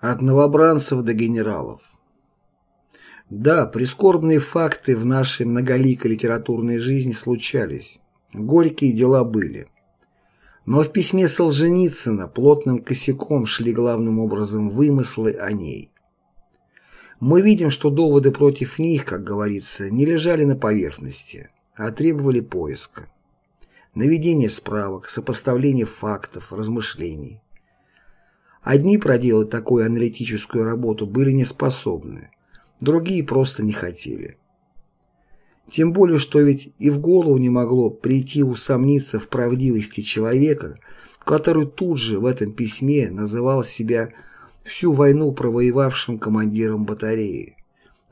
От новобранцев до генералов. Да, прискорбные факты в нашей многоликой литературной жизни случались. Горькие дела были. Но в письме Солженицына плотным косяком шли главным образом вымыслы о ней. Мы видим, что доводы против них, как говорится, не лежали на поверхности, а требовали поиска. Наведения справок, сопоставления фактов, размышлений. Одни проделать такую аналитическую работу были не способны, другие просто не хотели. Тем более, что ведь и в голову не могло прийти усомниться в правдивости человека, который тут же в этом письме называл себя всю войну провоевавшим командиром батареи,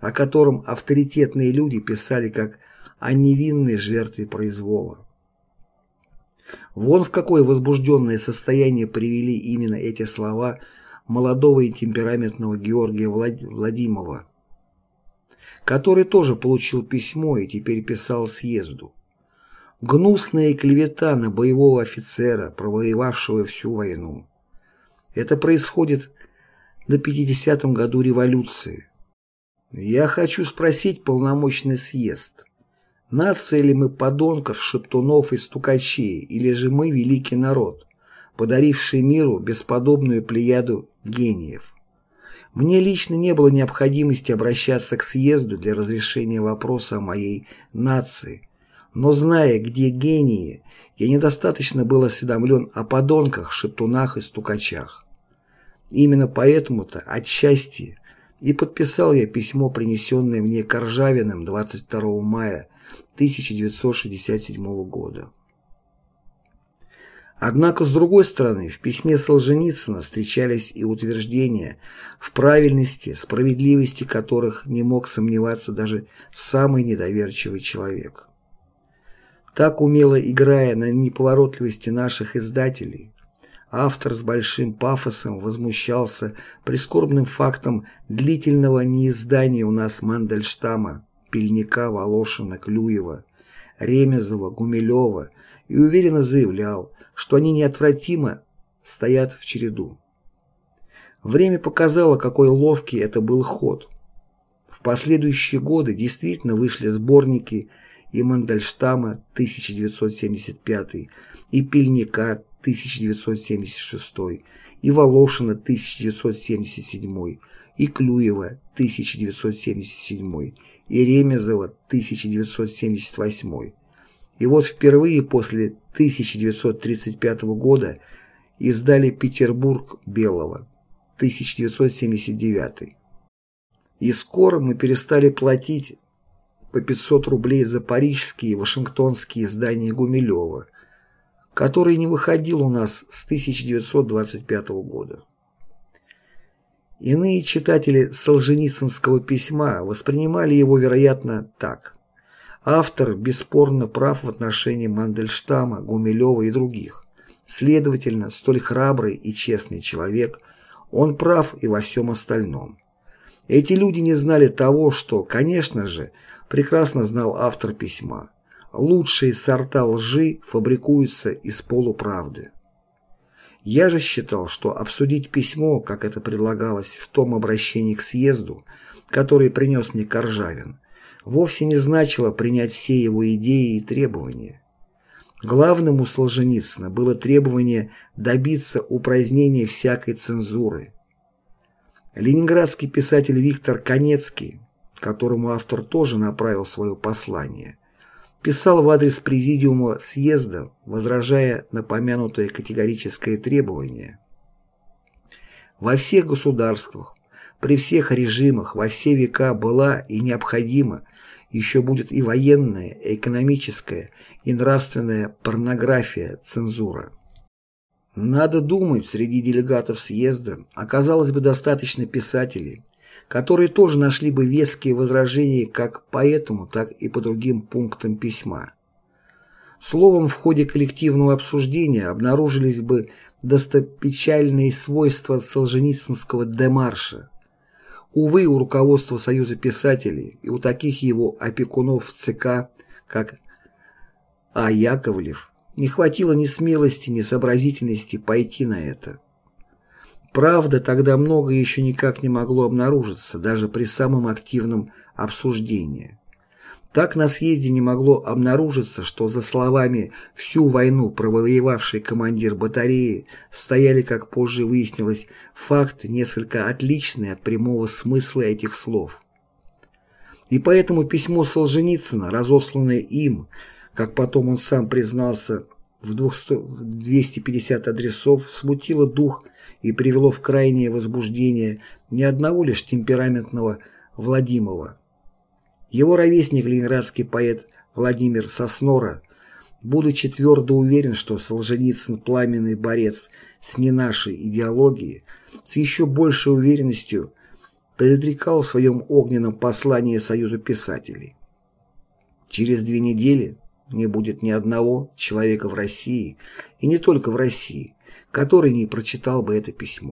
о котором авторитетные люди писали как о невинной жертве произвола. Вон в какое возбужденное состояние привели именно эти слова молодого и темпераментного Георгия Влад... Владимова, который тоже получил письмо и теперь писал съезду. Гнусная клевета на боевого офицера, провоевавшего всю войну. Это происходит на 50-м году революции. Я хочу спросить полномочный съезд, Нация ли мы подонков, шептунов и стукачей, или же мы великий народ, подаривший миру бесподобную плеяду гениев? Мне лично не было необходимости обращаться к съезду для разрешения вопроса о моей нации, но зная, где гении, я недостаточно был осведомлен о подонках, шептунах и стукачах. Именно поэтому-то, отчасти, и подписал я письмо, принесенное мне Коржавиным 22 мая 1967 года. Однако, с другой стороны, в письме Солженицына встречались и утверждения, в правильности, справедливости которых не мог сомневаться даже самый недоверчивый человек. Так умело играя на неповоротливости наших издателей, автор с большим пафосом возмущался прискорбным фактом длительного неиздания у нас Мандельштама Пельника, Волошина, Клюева, Ремезова, Гумилева и уверенно заявлял, что они неотвратимо стоят в череду. Время показало, какой ловкий это был ход. В последующие годы действительно вышли сборники и Мандельштама 1975, и Пельника 1976, и Волошина 1977, и Клюева 1977, и Ремезова 1978. И вот впервые после 1935 года издали «Петербург Белого» 1979. И скоро мы перестали платить по 500 рублей за парижские и вашингтонские издания Гумилева, который не выходил у нас с 1925 года. Иные читатели Солженицынского письма воспринимали его, вероятно, так. Автор бесспорно прав в отношении Мандельштама, Гумилева и других. Следовательно, столь храбрый и честный человек, он прав и во всем остальном. Эти люди не знали того, что, конечно же, прекрасно знал автор письма. Лучшие сорта лжи фабрикуются из полуправды. Я же считал, что обсудить письмо, как это предлагалось в том обращении к съезду, который принес мне Коржавин, вовсе не значило принять все его идеи и требования. Главным у Солженицына было требование добиться упразднения всякой цензуры. Ленинградский писатель Виктор Конецкий, которому автор тоже направил свое послание, писал в адрес Президиума съезда, возражая на помянутое категорическое требование. Во всех государствах, при всех режимах, во все века была и необходима, еще будет и военная, и экономическая, и нравственная порнография, цензура. Надо думать, среди делегатов съезда оказалось бы достаточно писателей, которые тоже нашли бы веские возражения как по этому, так и по другим пунктам письма. Словом, в ходе коллективного обсуждения обнаружились бы достопечальные свойства Солженицынского демарша. Увы, у руководства Союза писателей и у таких его опекунов в ЦК, как А. Яковлев, не хватило ни смелости, ни сообразительности пойти на это. Правда, тогда многое еще никак не могло обнаружиться, даже при самом активном обсуждении. Так на съезде не могло обнаружиться, что за словами «всю войну провоевавший командир батареи» стояли, как позже выяснилось, факты, несколько отличные от прямого смысла этих слов. И поэтому письмо Солженицына, разосланное им, как потом он сам признался, в 250 адресов, смутило дух и привело в крайнее возбуждение не одного лишь темпераментного Владимова, его ровесник, ленинградский поэт Владимир Соснора, будучи твердо уверен, что Солженицын пламенный борец с не нашей идеологией, с еще большей уверенностью предрекал в своем огненном послании Союзу писателей. Через две недели не будет ни одного человека в России, и не только в России, который не прочитал бы это письмо.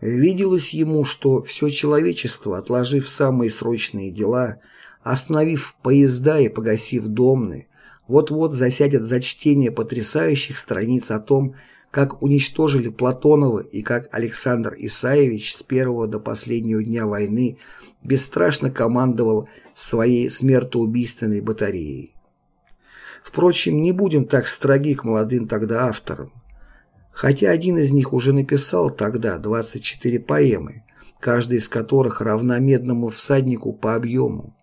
Виделось ему, что все человечество, отложив самые срочные дела, остановив поезда и погасив домны, вот-вот засядет за чтение потрясающих страниц о том, как уничтожили Платонова и как Александр Исаевич с первого до последнего дня войны бесстрашно командовал своей смертоубийственной батареей. Впрочем, не будем так строги к молодым тогда авторам. Хотя один из них уже написал тогда 24 поэмы, каждая из которых равна медному всаднику по объему.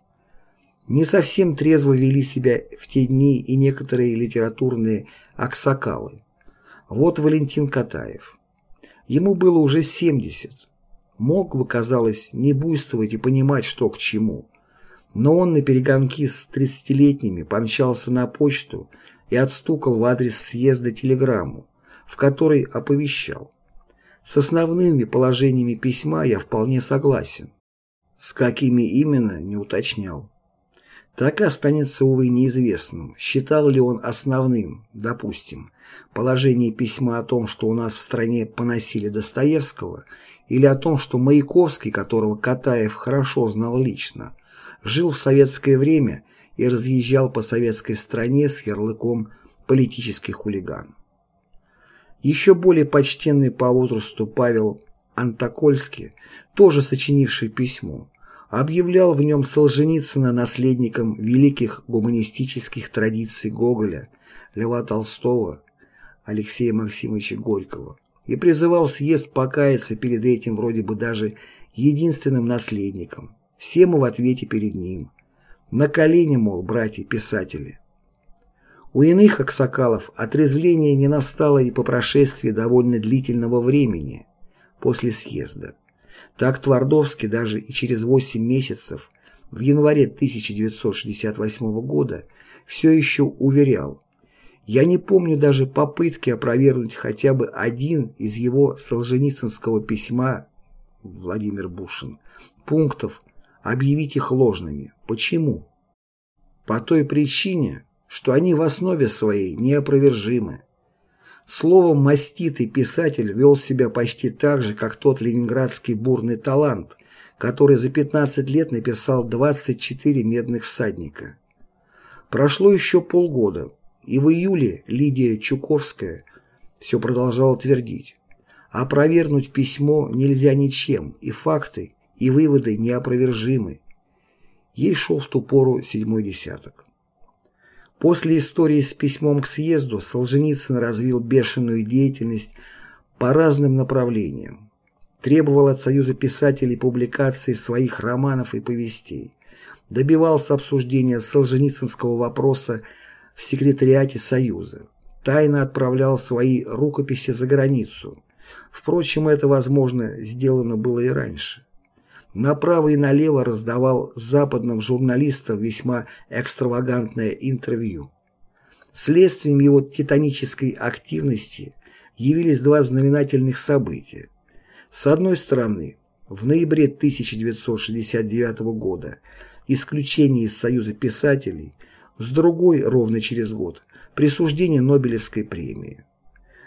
Не совсем трезво вели себя в те дни и некоторые литературные аксакалы. Вот Валентин Катаев. Ему было уже 70. Мог бы, казалось, не буйствовать и понимать, что к чему. Но он на перегонки с 30-летними помчался на почту и отстукал в адрес съезда телеграмму, в которой оповещал. С основными положениями письма я вполне согласен. С какими именно, не уточнял так и останется, увы, неизвестным, считал ли он основным, допустим, положение письма о том, что у нас в стране поносили Достоевского, или о том, что Маяковский, которого Катаев хорошо знал лично, жил в советское время и разъезжал по советской стране с ярлыком «политический хулиган». Еще более почтенный по возрасту Павел Антокольский, тоже сочинивший письмо, объявлял в нем Солженицына наследником великих гуманистических традиций Гоголя, Льва Толстого, Алексея Максимовича Горького и призывал съезд покаяться перед этим вроде бы даже единственным наследником. Все мы в ответе перед ним. На колени, мол, братья-писатели. У иных аксакалов отрезвление не настало и по прошествии довольно длительного времени после съезда. Так Твардовский даже и через 8 месяцев, в январе 1968 года, все еще уверял, я не помню даже попытки опровергнуть хотя бы один из его солженицынского письма Владимир Бушин, пунктов, объявить их ложными. Почему? По той причине, что они в основе своей неопровержимы. Словом, маститый писатель вел себя почти так же, как тот ленинградский бурный талант, который за 15 лет написал 24 медных всадника. Прошло еще полгода, и в июле Лидия Чуковская все продолжала твердить. Опровергнуть письмо нельзя ничем, и факты, и выводы неопровержимы. Ей шел в ту пору седьмой десяток. После истории с письмом к съезду Солженицын развил бешеную деятельность по разным направлениям. Требовал от Союза писателей публикации своих романов и повестей. Добивался обсуждения солженицынского вопроса в секретариате Союза. Тайно отправлял свои рукописи за границу. Впрочем, это, возможно, сделано было и раньше направо и налево раздавал западным журналистам весьма экстравагантное интервью. Следствием его титанической активности явились два знаменательных события. С одной стороны, в ноябре 1969 года исключение из Союза писателей, с другой, ровно через год, присуждение Нобелевской премии.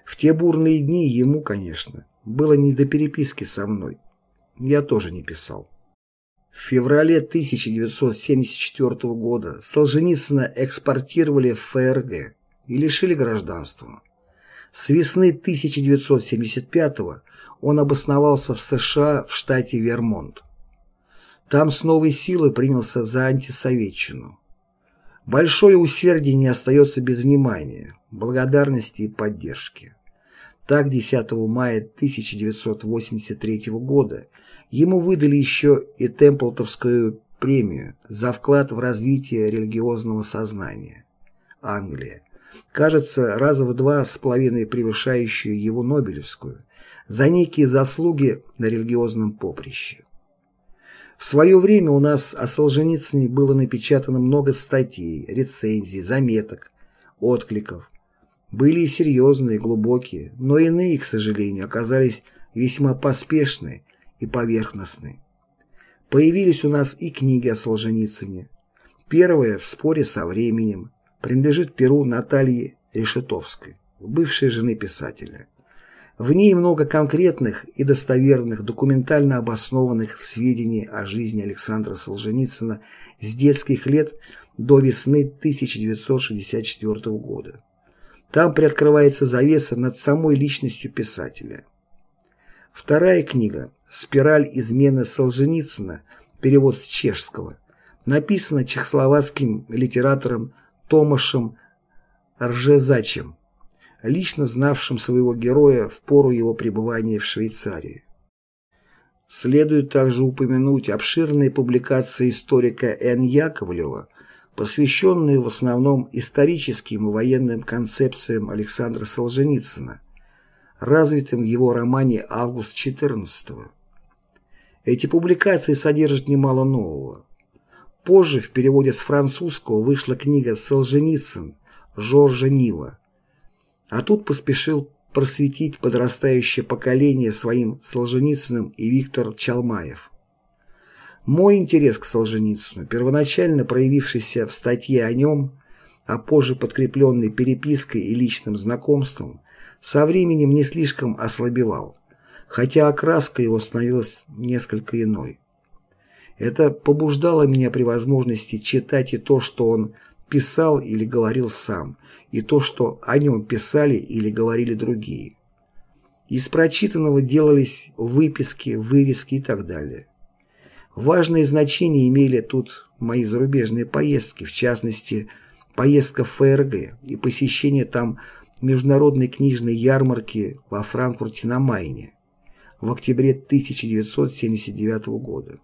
В те бурные дни ему, конечно, было не до переписки со мной я тоже не писал. В феврале 1974 года Солженицына экспортировали в ФРГ и лишили гражданства. С весны 1975 он обосновался в США в штате Вермонт. Там с новой силой принялся за антисоветчину. Большое усердие не остается без внимания, благодарности и поддержки. Так 10 мая 1983 года ему выдали еще и Темплтовскую премию за вклад в развитие религиозного сознания. Англия. Кажется, раза в два с половиной превышающую его Нобелевскую, за некие заслуги на религиозном поприще. В свое время у нас о Солженицыне было напечатано много статей, рецензий, заметок, откликов. Были и серьезные, глубокие, но иные, к сожалению, оказались весьма поспешны и поверхностны. Появились у нас и книги о Солженицыне. Первая «В споре со временем» принадлежит перу Натальи Решетовской, бывшей жены писателя. В ней много конкретных и достоверных, документально обоснованных сведений о жизни Александра Солженицына с детских лет до весны 1964 года. Там приоткрывается завеса над самой личностью писателя. Вторая книга «Спираль измены Солженицына», перевод с чешского, написана чехословацким литератором Томашем Ржезачем, лично знавшим своего героя в пору его пребывания в Швейцарии. Следует также упомянуть обширные публикации историка Н. Яковлева, посвященные в основном историческим и военным концепциям Александра Солженицына, развитым в его романе «Август 14 Эти публикации содержат немало нового. Позже в переводе с французского вышла книга «Солженицын» Жоржа Нива, а тут поспешил просветить подрастающее поколение своим Солженицыным и Виктор Чалмаев. Мой интерес к Солженицыну, первоначально проявившийся в статье о нем, а позже подкрепленный перепиской и личным знакомством, со временем не слишком ослабевал, хотя окраска его становилась несколько иной. Это побуждало меня при возможности читать и то, что он писал или говорил сам, и то, что о нем писали или говорили другие. Из прочитанного делались выписки, вырезки и так далее. Важное значение имели тут мои зарубежные поездки, в частности, поездка в ФРГ и посещение там международной книжной ярмарки во Франкфурте на Майне в октябре 1979 года.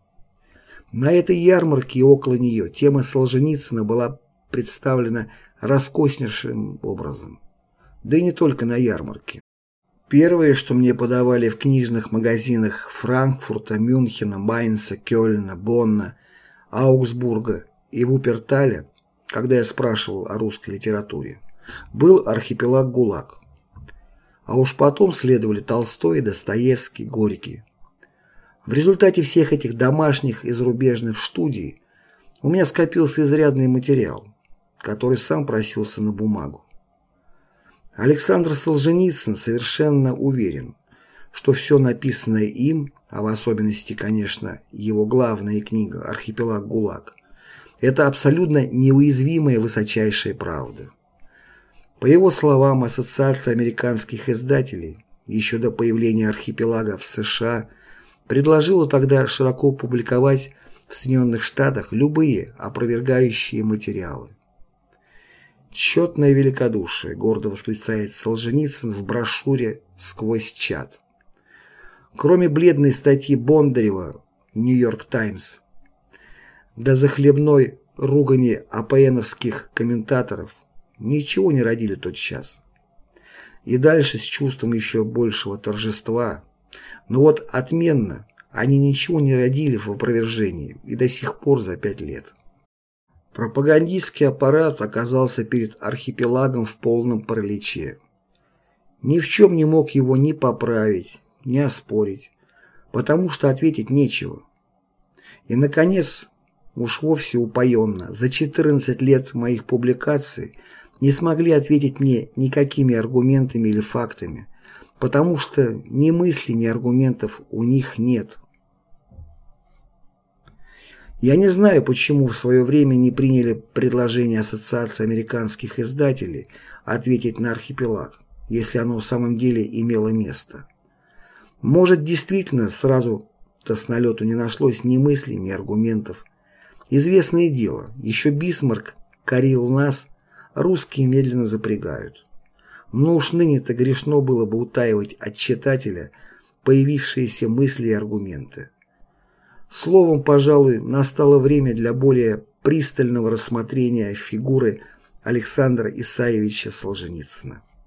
На этой ярмарке и около нее тема Солженицына была представлена роскоснейшим образом. Да и не только на ярмарке. Первое, что мне подавали в книжных магазинах Франкфурта, Мюнхена, Майнца, Кёльна, Бонна, Аугсбурга и Вуперталя, когда я спрашивал о русской литературе, был архипелаг ГУЛАГ. А уж потом следовали Толстой, Достоевский, Горький. В результате всех этих домашних и зарубежных студий у меня скопился изрядный материал который сам просился на бумагу. Александр Солженицын совершенно уверен, что все написанное им, а в особенности, конечно, его главная книга «Архипелаг ГУЛАГ», это абсолютно неуязвимая высочайшая правда. По его словам, Ассоциация американских издателей еще до появления архипелага в США предложила тогда широко публиковать в Соединенных Штатах любые опровергающие материалы. «Четное великодушие», — гордо восклицает Солженицын в брошюре «Сквозь чат». Кроме бледной статьи Бондарева «Нью-Йорк Таймс», до захлебной ругани апоэновских комментаторов, ничего не родили тот час. И дальше с чувством еще большего торжества. Но вот отменно, они ничего не родили в опровержении и до сих пор за пять лет. Пропагандистский аппарат оказался перед архипелагом в полном параличе. Ни в чем не мог его ни поправить, ни оспорить, потому что ответить нечего. И, наконец, уж вовсе упоенно, за 14 лет моих публикаций не смогли ответить мне никакими аргументами или фактами, потому что ни мыслей, ни аргументов у них нет. Я не знаю, почему в свое время не приняли предложение Ассоциации американских издателей ответить на архипелаг, если оно в самом деле имело место. Может, действительно сразу-то с налету не нашлось ни мыслей, ни аргументов. Известное дело, еще Бисмарк корил нас, русские медленно запрягают. Но уж ныне-то грешно было бы утаивать от читателя появившиеся мысли и аргументы. Словом, пожалуй, настало время для более пристального рассмотрения фигуры Александра Исаевича Солженицына.